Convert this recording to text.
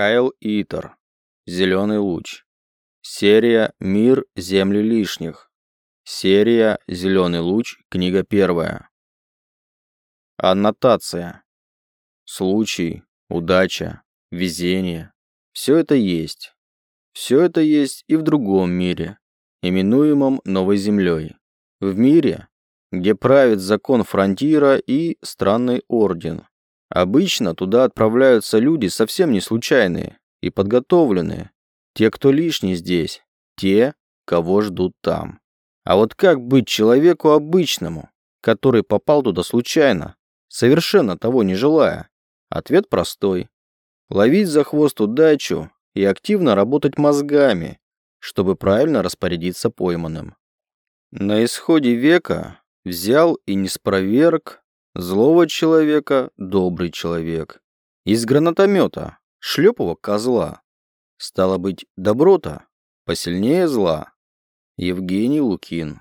Кайл Итер. Зеленый луч. Серия «Мир земли лишних». Серия «Зеленый луч», книга первая. Аннотация. Случай, удача, везение. Все это есть. Все это есть и в другом мире, именуемом Новой Землей. В мире, где правит закон фронтира и странный орден. Обычно туда отправляются люди совсем не случайные и подготовленные. Те, кто лишний здесь, те, кого ждут там. А вот как быть человеку обычному, который попал туда случайно, совершенно того не желая? Ответ простой. Ловить за хвост удачу и активно работать мозгами, чтобы правильно распорядиться пойманным. На исходе века взял и не спроверг злого человека добрый человек. Из гранатомета, шлепого козла. Стало быть, доброта посильнее зла. Евгений Лукин